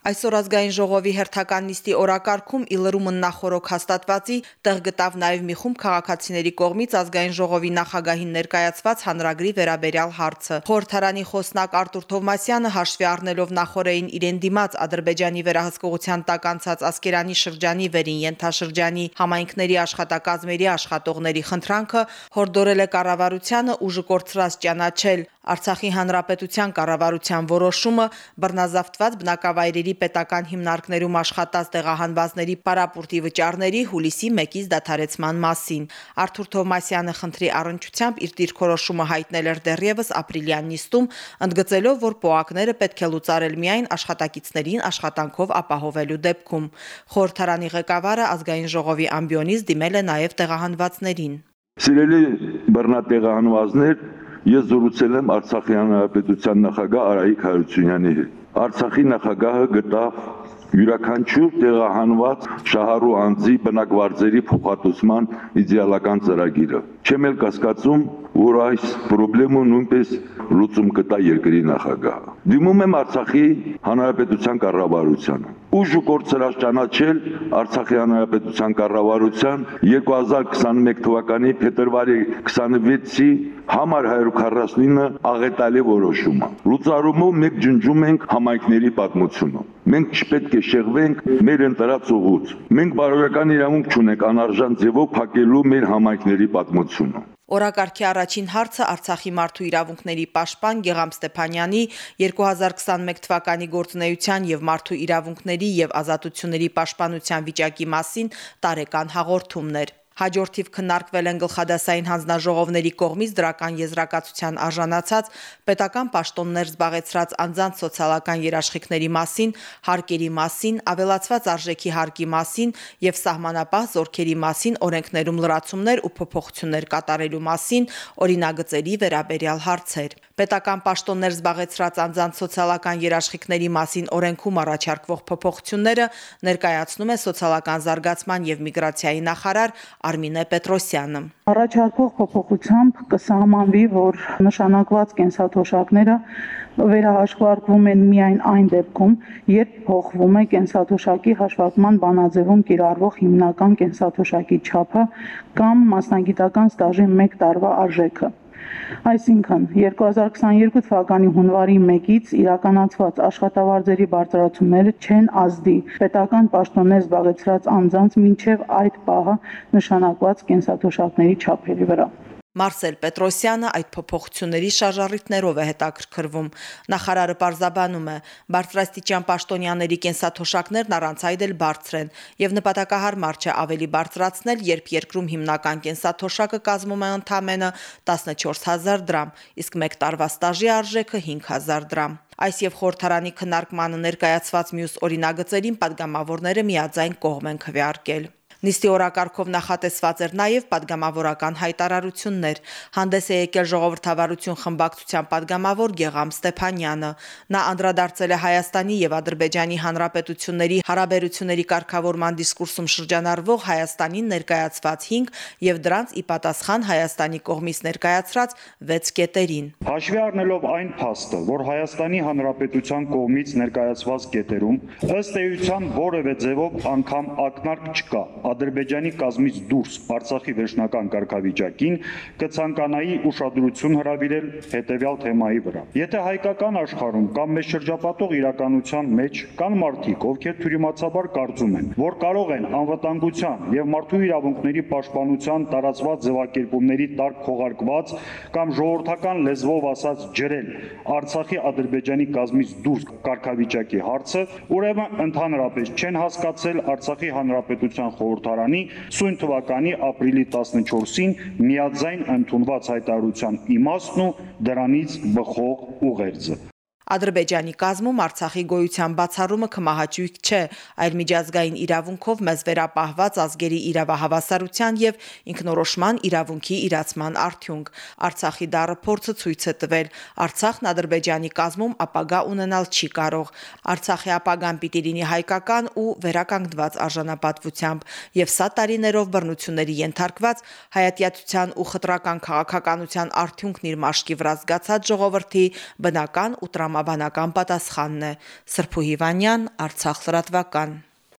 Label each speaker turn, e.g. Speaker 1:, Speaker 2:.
Speaker 1: Այսօր ազգային ժողովի հերթական նիստի օրակարգում ի լրումն նախորոք հաստատվածի տեղ գտավ նաև մի խումբ քաղաքացիների կողմից ազգային ժողովի նախագահին ներկայացված հանրագրի վերաբերյալ հարցը։ Խորհրդարանի խոսնակ Արտուր Թովմասյանը հաշվի առնելով նախորդային իրեն դիմաց Ադրբեջանի վերահսկողության տակ անցած Ասկերանի շրջանի վերին ենթաշրջանի համայնքների աշխատակազմերի աշխատողների խնդրանքը հորդորել է կառավարությանը ուժը կորցրած ճանաչել Արցախի հանրապետության կառավարության որոշումը բռնազավթված բնակավայրերի պետական հիմնարկներում աշխատած տեղահանվածների պարապուրտի վճարների հուլիսի 1-ից դադարեցման մասին։ Արթուր Թովմասյանը խնդրի առնչությամբ իր դիրքորոշումը հայտնել էր դեռևս ապրիլյան նիստում, ընդգծելով, որ պոակները պետք է լուծարել միայն աշխատակիցներին աշխատանքով ապահովելու դեպքում։ Խորհրդարանի ղեկավարը ազգային ժողովի ամբիոնից դիմել է նաև տեղահանվածներին։
Speaker 2: Սիրելի բռնատեղահանվածներ, Ես զրուցել եմ Արցախի հանրապետության նախագահ Արայիկ Հարությունյանի հետ։ Արցախի նախագահը գտավ յուրաքանչյուր տեղահանված շահառու անձի բնակվարձերի փոխհատուցման իդեալական ծրագիրը։ Չեմ էլ կասկածում, որ այս խնդրումը նույնպես լուծում կտա երկրի նախագահը։ Դիմում եմ Արցախի հանրապետության կառավարությանը ուժ ու կորցրած ճանաչել Արցախի հանրապետության կառավարության 2021 թվականի փետրվարի 26-ի համար 149 աղետալի որոշումը։ Լուծարումով մենք ջնջում ենք համայնքների պատմությունը։ Մենք չպետք է շեղվենք մեր ընտրած ուղուց։ Մենք բարոյական իրավունք չունենք անարժան ձևով փակելու մեր համայնքների պատմությունը։
Speaker 1: Օրակարգի առաջին հարցը Արցախի մարդու իրավունքների պաշտպան Գեգամ Ստեփանյանի 2021 թվականի գործունեության եւ մարդու իրավունքների եւ ազատությունների պաշտպանության վիճակի մասին տարեկան հաղորդումն էր։ Հաջորդիվ քննարկվել են գլխադասային հանձնաժողովների կողմից դրական եզրակացության արժանացած պետական պաշտոններ զբաղեցրած անձանց սոցիալական երաշխիքների մասին, հարկերի մասին, ավելացված արժեքի հարկի մասին եւ սահմանապահ զորքերի մասին օրենքներում լրացումներ ու փոփոխություններ կատարելու մասին օրինագծերի վերաբերյալ հարցեր։ Պետական պաշտոններ զբաղեցրած անձանց սոցիալական երաշխիքների մասին օրենքում առաջարկվող փոփոխությունները ներկայացնում է սոցիալական զարգացման եւ միգրացիայի նախարար Արմինե Պետրոսյանը։
Speaker 3: Առաջարկվող փոփոխությամբ կսահմանվի, որ նշանակված կենսաթոշակները վերահաշվարկվում են միայն այն դեպքում, երբ փոխվում է կենսաթոշակի հաշվարկման բանաձևում կիրառվող հիմնական կենսաթոշակի չափը կամ մասնագիտական ստաժի 1 տարվա արժեքը։ Այսինքն 2022 թվականի հունվարի 1-ից իրականացված աշխատավարձերի բարձրացումները չեն ազդի պետական պաշտոններ զբաղեցրած անձանց մինչև այդ պահը նշանակված կենսաթոշակների չափերի վրա։
Speaker 1: Մարսել Պետրոսյանը այդ փոփոխությունների շարժառիթներով է հետաքրքրվում։ Նախարարը պարզաբանում է, բարձրաստիճան պաշտոնյաների կենսաթոշակներն առանց այդ էլ բարձր են, եւ նպատակահարմար չէ ավելի բարձրացնել, երբ երկրում հիմնական կենսաթոշակը կազմում է ընդամենը 14000 դրամ, իսկ 1 տարվա ստաժի արժեքը 5000 դրամ։ Այս եւ խորհրդարանի քննարկմանը ներկայացված մյուս օրինագծերին падգամավորները միաձայն կողմ են քվեարկել։ Նիստի օրակարգով նախատեսված էր նաև падգամավորական հայտարարություններ։ Հանդես է եկել ժողովրդավարություն խմբակցության падգամավոր Գեգամ Ստեփանյանը։ Նա անդրադարձել է Հայաստանի եւ Ադրբեջանի հանրապետությունների հարաբերությունների կարգավորման դիսկուրսում շրջանառվող Հայաստանի ներկայացված 5 եւ դրանց ի պատասխան Հայաստանի կողմից ներկայացրած 6 կետերին։
Speaker 4: Հաշվի առնելով այն փաստը, որ Հայաստանի հանրապետության կողմից ներկայացված կետերում ըստ էության որևէ ձևով անգամ ակնարկ չկա Ադրբեջանի կազմից դուրս Արցախի վերջնական կարգավիճակին կցանկանայի ուշադրություն հրավիրել հետևյալ թեմայի վրա։ Եթե հայկական աշխարհում կամ մեծ շրջապատող իրականության մեջ կան մարդիկ, ովքեր թյուրիմացաբար կարծում են, որ կարող են անվտանգության եւ մարդու իրավունքների պաշտպանության տարածված ձևակերպումների տակ քողարկված կամ ժողովրդական լեզվով ասած ջրել Արցախի Ադրբեջանի կազմից դուրս կարգավիճակի հարցը, ուրեմն ընդհանրապես չեն հասկացել Արցախի հանրապետության խորհրդ խորհրդարանի սույն թվականի ապրիլի 14-ին միաձայն ընդունված հայտարարության իմաստն ու դրանից բխող ուղերձը
Speaker 1: Ադրբեջանի կազմում Արցախի գոյության բացառումը կմահաճույք չէ, այլ միջազգային իրավունքով մեզ վերապահված ազգերի իրավահավասարության եւ ինքնորոշման իրավունքի իրացման արդյունք։ Արցախի դարը փորձը ցույց է տվել, Արցախն Ադրբեջանի կազմում ապագա ունենալ չի կարող։ Արցախի ապագան պիտի լինի հայկական ու վերականգնված արժանապատվությամբ եւ սա տարիներով բռնությունների ենթարկված հայատյացության ու խտրական քաղաքականության արդյունքն իր մաշկի վրա զգացած ժողովրդի բնական ու տրամաբանական տրամաբանական պատասխանն է։ Սրփու Հիվանյան, Արցախ լրատվական։